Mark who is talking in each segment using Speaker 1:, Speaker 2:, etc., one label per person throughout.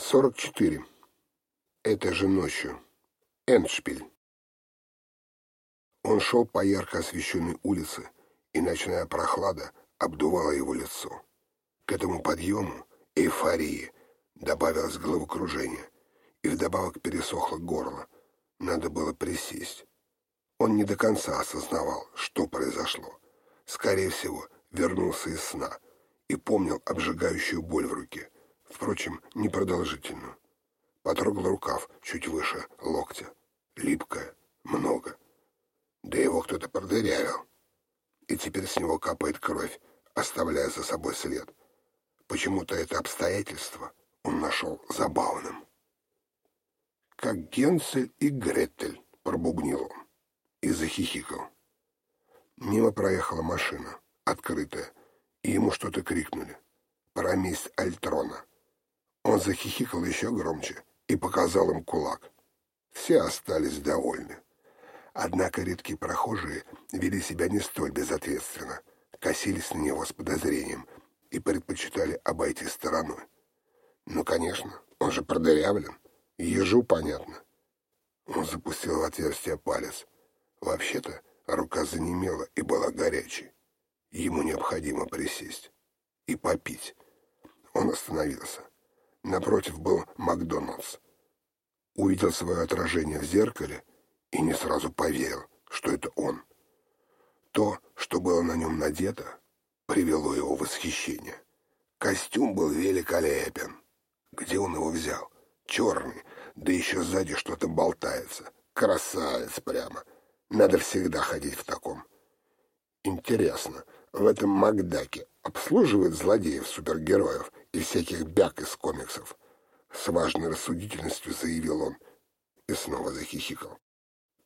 Speaker 1: 44. Это же ночью. Эндшпиль. Он шел по ярко освещенной улице, и ночная прохлада обдувала его лицо. К этому подъему, эйфории, добавилось головокружение, и вдобавок пересохло горло. Надо было присесть. Он не до конца осознавал, что произошло. Скорее всего, вернулся из сна и помнил обжигающую боль в руке — впрочем, непродолжительную. Потрогал рукав чуть выше локтя. Липкое, много. Да его кто-то продырявил. И теперь с него капает кровь, оставляя за собой след. Почему-то это обстоятельство он нашел забавным. «Как Генсель и Гретель», — пробубнил он и захихикал. Мимо проехала машина, открытая, и ему что-то крикнули. Парамист Альтрона. Он захихикал еще громче и показал им кулак. Все остались довольны. Однако редкие прохожие вели себя не столь безответственно, косились на него с подозрением и предпочитали обойти стороной. Ну, конечно, он же продырявлен. Ежу понятно. Он запустил в отверстие палец. Вообще-то рука занемела и была горячей. Ему необходимо присесть и попить. Он остановился. Напротив был Макдоналдс. Увидел свое отражение в зеркале и не сразу поверил, что это он. То, что было на нем надето, привело его в восхищение. Костюм был великолепен. Где он его взял? Черный, да еще сзади что-то болтается. Красавец прямо. Надо всегда ходить в таком. Интересно, в этом Макдаке обслуживают злодеев-супергероев и всяких бяк из комиксов. С важной рассудительностью заявил он и снова захихикал.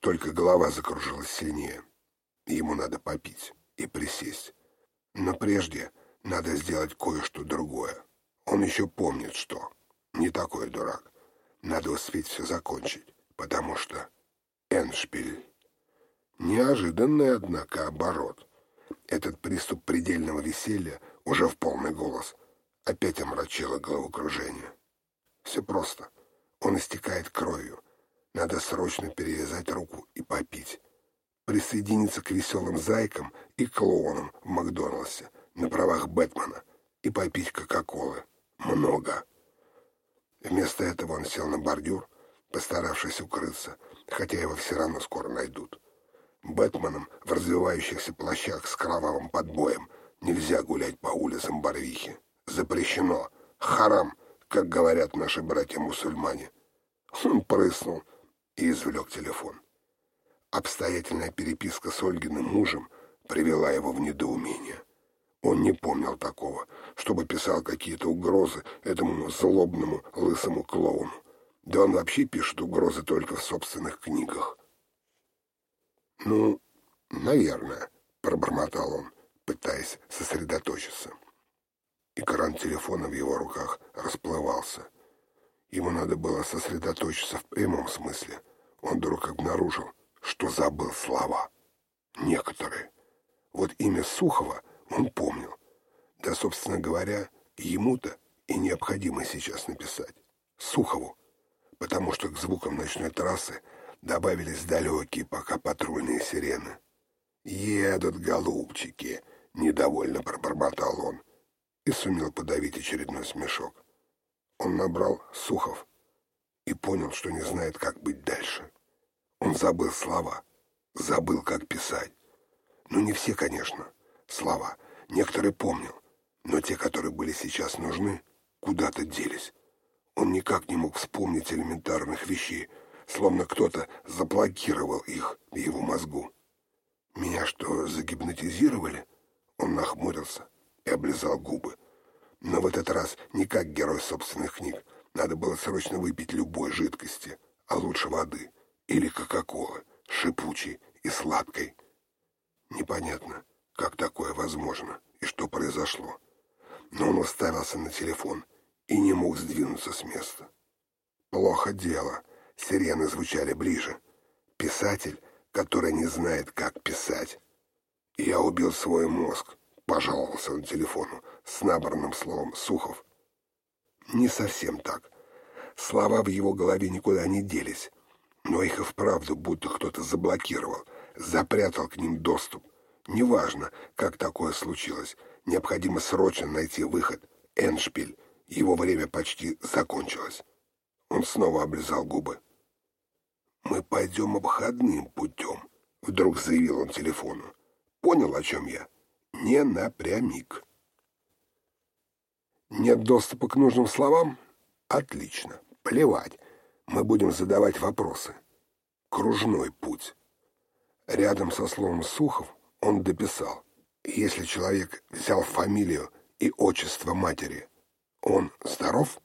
Speaker 1: Только голова закружилась сильнее. Ему надо попить и присесть. Но прежде надо сделать кое-что другое. Он еще помнит, что. Не такой дурак. Надо успеть все закончить, потому что... Эншпиль. Неожиданный, однако, оборот. Этот приступ предельного веселья уже в полный голос опять омрачило головокружение. Все просто. Он истекает кровью. Надо срочно перевязать руку и попить. Присоединиться к веселым зайкам и клоунам в Макдональдсе на правах Бэтмена и попить Кока-Колы. Много. Вместо этого он сел на бордюр, постаравшись укрыться, хотя его все равно скоро найдут. Бэтменом в развивающихся плащах с кровавым подбоем нельзя гулять по улицам Барвихи. Запрещено. Харам, как говорят наши братья-мусульмане. Он прыснул и извлек телефон. Обстоятельная переписка с Ольгиным мужем привела его в недоумение. Он не помнил такого, чтобы писал какие-то угрозы этому злобному лысому клоуну. Да он вообще пишет угрозы только в собственных книгах. «Ну, наверное», — пробормотал он, пытаясь сосредоточиться. Экран телефона в его руках расплывался. Ему надо было сосредоточиться в прямом смысле. Он вдруг обнаружил, что забыл слова. Некоторые. Вот имя Сухова он помнил. Да, собственно говоря, ему-то и необходимо сейчас написать. Сухову. Потому что к звукам ночной трассы добавились далекие пока патрульные сирены. «Едут, голубчики!» — недовольно пробормотал он и сумел подавить очередной смешок. Он набрал Сухов и понял, что не знает, как быть дальше. Он забыл слова, забыл, как писать. Ну, не все, конечно, слова. Некоторые помнил, но те, которые были сейчас нужны, куда-то делись. Он никак не мог вспомнить элементарных вещей, словно кто-то заблокировал их в его мозгу. «Меня что, загипнотизировали?» Он нахмурился и облизал губы. Но в этот раз не как герой собственных книг. Надо было срочно выпить любой жидкости, а лучше воды или кока-колы, шипучей и сладкой. Непонятно, как такое возможно и что произошло. Но он уставился на телефон и не мог сдвинуться с места. Плохо дело. Сирены звучали ближе. Писатель, который не знает, как писать. Я убил свой мозг, пожаловался он телефону с набранным словом Сухов. Не совсем так. Слова в его голове никуда не делись, но их и вправду будто кто-то заблокировал, запрятал к ним доступ. Неважно, как такое случилось, необходимо срочно найти выход. Эншпиль, его время почти закончилось. Он снова облизал губы. «Мы пойдем обходным путем», — вдруг заявил он телефону. «Понял, о чем я? Не напрямик». «Нет доступа к нужным словам? Отлично. Плевать. Мы будем задавать вопросы. Кружной путь». Рядом со словом «Сухов» он дописал. «Если человек взял фамилию и отчество матери, он здоров?»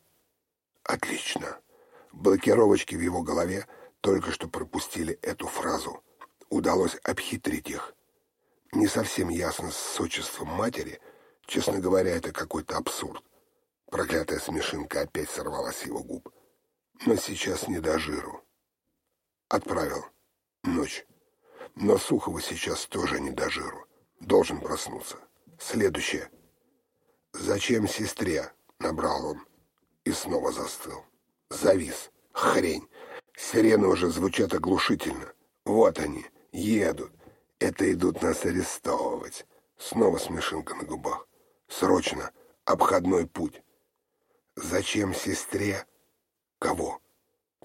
Speaker 1: «Отлично». Блокировочки в его голове только что пропустили эту фразу. Удалось обхитрить их. Не совсем ясно с отчеством матери. Честно говоря, это какой-то абсурд. Проклятая смешинка опять сорвалась с его губ. Но сейчас не до жиру. Отправил. Ночь. Но Сухова сейчас тоже не до жиру. Должен проснуться. Следующее. «Зачем сестре?» — набрал он. И снова застыл. Завис. Хрень. Сирены уже звучат оглушительно. Вот они, едут. Это идут нас арестовывать. Снова смешинка на губах. Срочно. Обходной путь. Зачем сестре? Кого?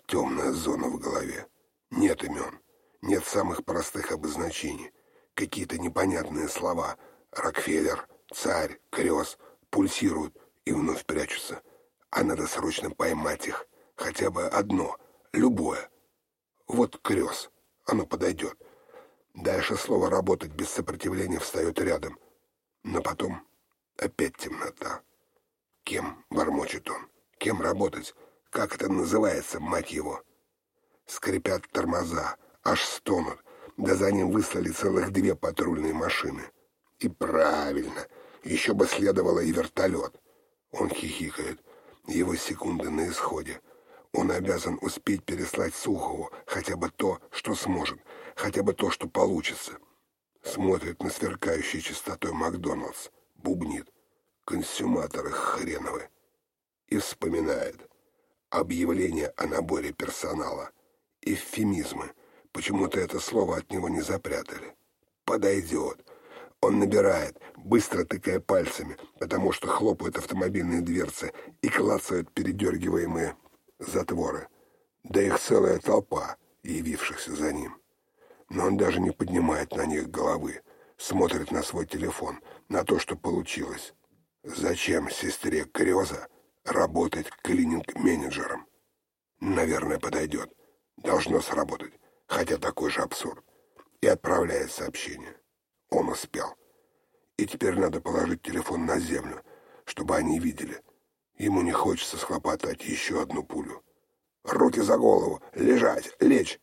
Speaker 1: Темная зона в голове. Нет имен. Нет самых простых обозначений. Какие-то непонятные слова. Рокфеллер, царь, крест пульсируют и вновь прячутся. А надо срочно поймать их. Хотя бы одно — Любое. Вот крёс. Оно подойдет. Дальше слово «работать» без сопротивления встает рядом. Но потом опять темнота. Кем, бормочет он, кем работать? Как это называется, мать его? Скрипят тормоза, аж стонут. Да за ним выслали целых две патрульные машины. И правильно, еще бы следовало и вертолет. Он хихикает. Его секунды на исходе. Он обязан успеть переслать Сухову хотя бы то, что сможет, хотя бы то, что получится. Смотрит на сверкающий чистотой Макдоналдс, бубнит. Консюматоры хреновы. И вспоминает. Объявление о наборе персонала. Эвфемизмы. Почему-то это слово от него не запрятали. Подойдет. Он набирает, быстро тыкая пальцами, потому что хлопают автомобильные дверцы и клацают передергиваемые затворы, да их целая толпа, явившихся за ним. Но он даже не поднимает на них головы, смотрит на свой телефон, на то, что получилось. Зачем сестре Крёза работать клининг-менеджером? Наверное, подойдет. Должно сработать, хотя такой же абсурд. И отправляет сообщение. Он успел. И теперь надо положить телефон на землю, чтобы они видели — Ему не хочется схлопотать еще одну пулю. Руки за голову, лежать, лечь.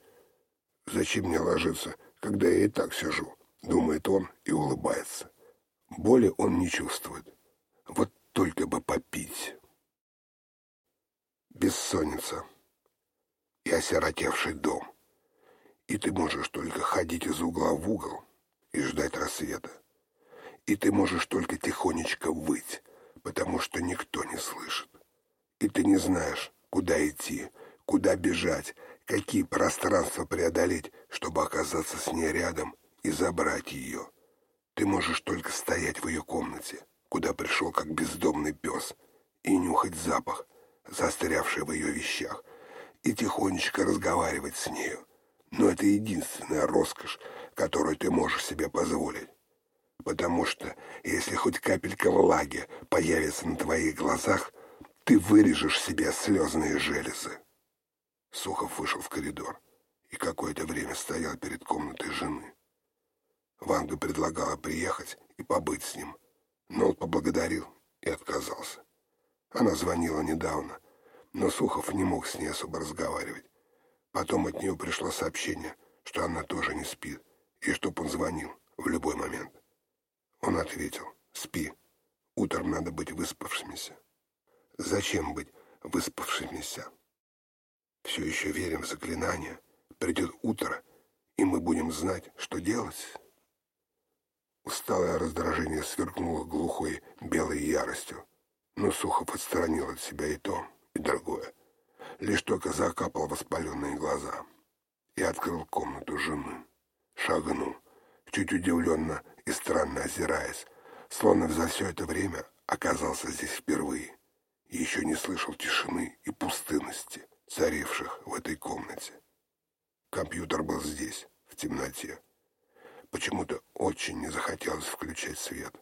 Speaker 1: Зачем мне ложиться, когда я и так сижу? Думает он и улыбается. Боли он не чувствует. Вот только бы попить. Бессонница и осиротевший дом. И ты можешь только ходить из угла в угол и ждать рассвета. И ты можешь только тихонечко выть, потому что никто не слышит. И ты не знаешь, куда идти, куда бежать, какие пространства преодолеть, чтобы оказаться с ней рядом и забрать ее. Ты можешь только стоять в ее комнате, куда пришел как бездомный пес, и нюхать запах, застрявший в ее вещах, и тихонечко разговаривать с нею. Но это единственная роскошь, которую ты можешь себе позволить потому что если хоть капелька влаги появится на твоих глазах, ты вырежешь себе слезные железы. Сухов вышел в коридор и какое-то время стоял перед комнатой жены. Ванга предлагала приехать и побыть с ним, но он поблагодарил и отказался. Она звонила недавно, но Сухов не мог с ней особо разговаривать. Потом от нее пришло сообщение, что она тоже не спит, и чтоб он звонил в любой момент. Он ответил, спи. Утром надо быть выспавшимися. Зачем быть выспавшимися? Все еще верим в заклинание. Придет утро, и мы будем знать, что делать. Усталое раздражение сверкнуло глухой белой яростью, но Сухов отстранил от себя и то, и другое. лишь только закапал воспаленные глаза. И открыл комнату жены. Шагнул, чуть удивленно и странно озираясь, словно за все это время оказался здесь впервые и еще не слышал тишины и пустынности, царивших в этой комнате. Компьютер был здесь, в темноте. Почему-то очень не захотелось включать свет.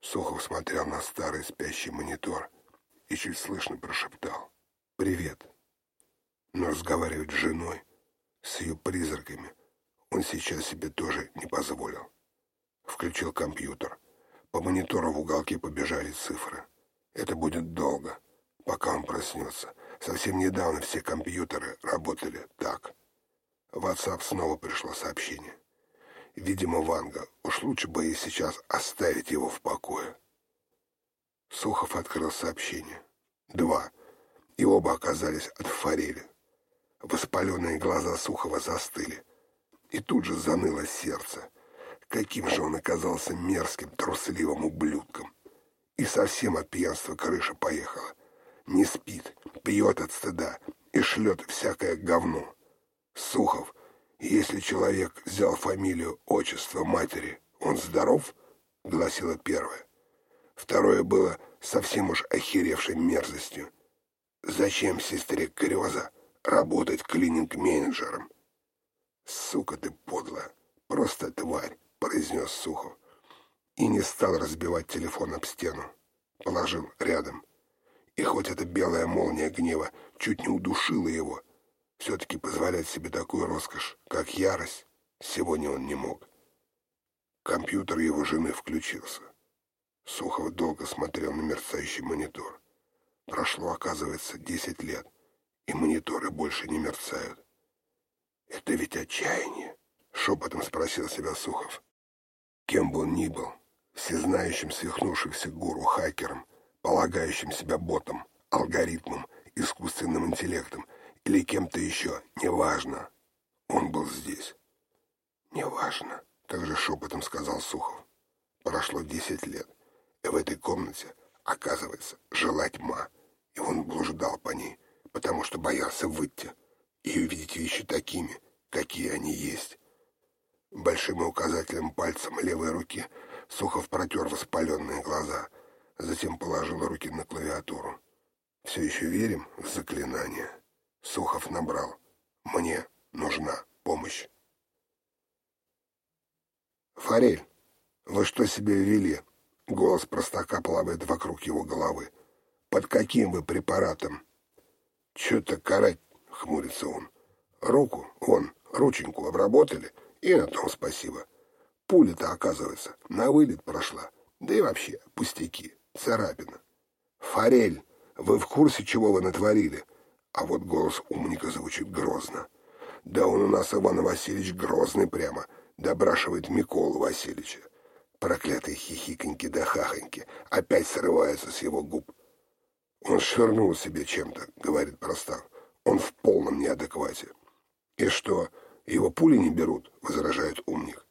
Speaker 1: Сухов смотрел на старый спящий монитор и чуть слышно прошептал «Привет». Но разговаривать с женой, с ее призраками, он сейчас себе тоже не позволил. Включил компьютер. По монитору в уголке побежали цифры. Это будет долго, пока он проснется. Совсем недавно все компьютеры работали так. В WhatsApp снова пришло сообщение. Видимо, Ванга, уж лучше бы ей сейчас оставить его в покое. Сухов открыл сообщение. Два. И оба оказались от форели. Воспаленные глаза Сухова застыли. И тут же заныло сердце. Каким же он оказался мерзким, трусливым ублюдком. И совсем от пьянства крыша поехала. Не спит, пьет от стыда и шлет всякое говно. Сухов, если человек взял фамилию, отчество матери, он здоров? Гласило первое. Второе было совсем уж охеревшей мерзостью. Зачем сестре Крёза работать клининг-менеджером? Сука ты подлая, просто тварь, произнес Сухов и не стал разбивать телефон об стену. Положил рядом. И хоть эта белая молния гнева чуть не удушила его, все-таки позволять себе такую роскошь, как ярость, сегодня он не мог. Компьютер его жены включился. Сухов долго смотрел на мерцающий монитор. Прошло, оказывается, десять лет, и мониторы больше не мерцают. «Это ведь отчаяние?» — шепотом спросил себя Сухов. Кем бы он ни был, всезнающим свихнувшихся гуру-хакером, полагающим себя ботом, алгоритмом, искусственным интеллектом или кем-то еще, неважно. Он был здесь. «Неважно», — также шепотом сказал Сухов. Прошло десять лет, и в этой комнате, оказывается, жила тьма, и он блуждал по ней, потому что боялся выйти и увидеть вещи такими, какие они есть. Указательным пальцем левой руки — Сухов протер воспаленные глаза, затем положил руки на клавиатуру. «Все еще верим в заклинание?» Сухов набрал. «Мне нужна помощь». «Форель, вы что себе ввели?» Голос простака плавает вокруг его головы. «Под каким вы препаратом?» «Че-то карать?» — хмурится он. «Руку, вон, рученьку обработали, и на том спасибо. Пуля-то, оказывается, на вылет прошла. Да и вообще, пустяки, царапина. «Форель, вы в курсе, чего вы натворили?» А вот голос умника звучит грозно. «Да он у нас, Иван Васильевич, грозный прямо», — добрашивает Миколу Васильевича. Проклятые хихиконьки да хахоньки опять срываются с его губ. «Он швырнул себе чем-то», — говорит Простав. «Он в полном неадеквате». «И что, его пули не берут?» — возражает умник.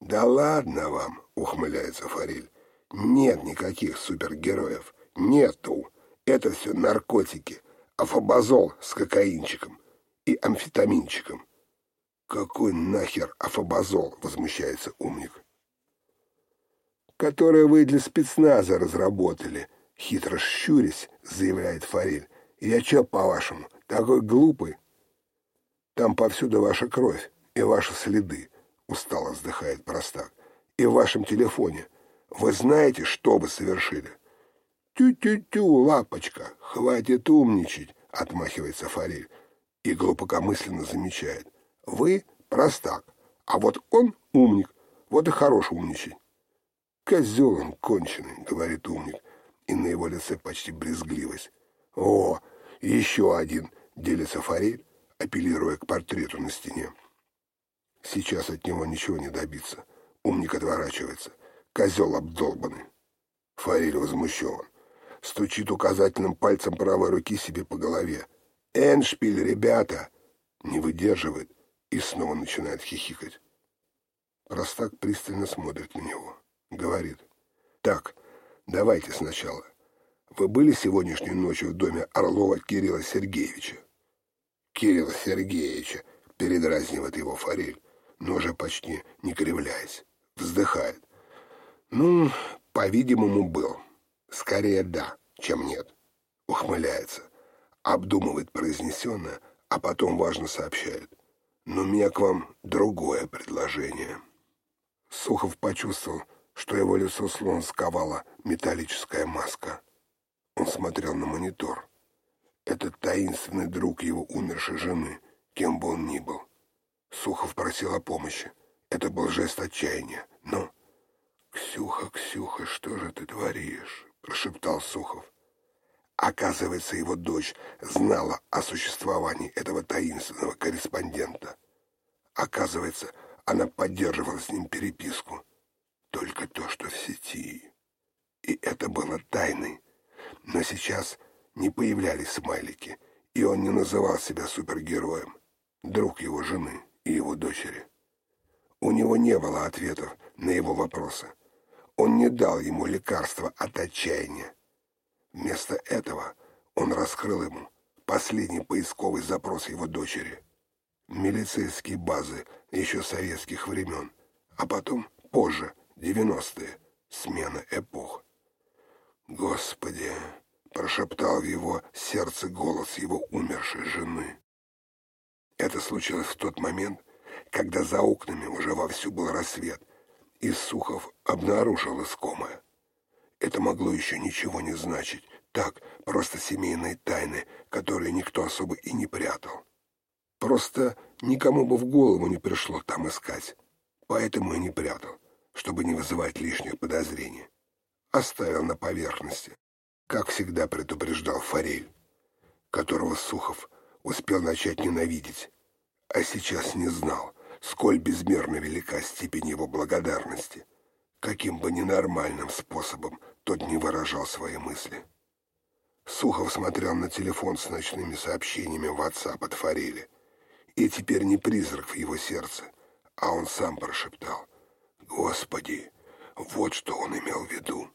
Speaker 1: «Да ладно вам!» — ухмыляется Форель. «Нет никаких супергероев. Нету. Это все наркотики. Афобазол с кокаинчиком и амфетаминчиком». «Какой нахер афобазол?» — возмущается умник. «Который вы для спецназа разработали», — хитро щурясь, заявляет Форель. «Я чё, по-вашему, такой глупый?» «Там повсюду ваша кровь и ваши следы. — устало вздыхает простак. «И в вашем телефоне. Вы знаете, что вы совершили?» «Тю-тю-тю, лапочка, хватит умничать», — отмахивается Форель и глубокомысленно замечает. «Вы простак, а вот он умник, вот и хорош умничать». «Козел он конченый», — говорит умник, и на его лице почти брезгливость. «О, еще один», — делится Форель, апеллируя к портрету на стене. Сейчас от него ничего не добиться. Умник отворачивается. Козел обдолбанный. Форель возмущен. Стучит указательным пальцем правой руки себе по голове. «Эншпиль, ребята!» Не выдерживает и снова начинает хихикать. Простак пристально смотрит на него. Говорит. «Так, давайте сначала. Вы были сегодняшней ночью в доме Орлова Кирилла Сергеевича? Кирилла Сергеевича, передразнивает его Форель, но уже почти не кривляясь. Вздыхает. Ну, по-видимому, был. Скорее да, чем нет. Ухмыляется. Обдумывает произнесенное, а потом важно сообщает. Но у меня к вам другое предложение. Сухов почувствовал, что его лицо словно сковала металлическая маска. Он смотрел на монитор. Этот таинственный друг его умершей жены, кем бы он ни был. Сухов просил о помощи. Это был жест отчаяния. Но... «Ксюха, Ксюха, что же ты творишь?» — прошептал Сухов. Оказывается, его дочь знала о существовании этого таинственного корреспондента. Оказывается, она поддерживала с ним переписку. Только то, что в сети. И это было тайной. Но сейчас не появлялись смайлики, и он не называл себя супергероем. Друг его жены и его дочери. У него не было ответов на его вопросы. Он не дал ему лекарства от отчаяния. Вместо этого он раскрыл ему последний поисковый запрос его дочери. Милицейские базы еще советских времен, а потом, позже, 90-е, смена эпох. «Господи!» — прошептал в его сердце голос его умершей жены. Это случилось в тот момент, когда за окнами уже вовсю был рассвет, и Сухов обнаружил искомое. Это могло еще ничего не значить, так, просто семейные тайны, которые никто особо и не прятал. Просто никому бы в голову не пришло там искать, поэтому и не прятал, чтобы не вызывать лишних подозрений. Оставил на поверхности, как всегда предупреждал Форель, которого Сухов успел начать ненавидеть, а сейчас не знал, сколь безмерно велика степень его благодарности, каким бы ненормальным способом тот не выражал свои мысли. Сухов смотрел на телефон с ночными сообщениями в WhatsApp от Форели, и теперь не призрак в его сердце, а он сам прошептал «Господи, вот что он имел в виду».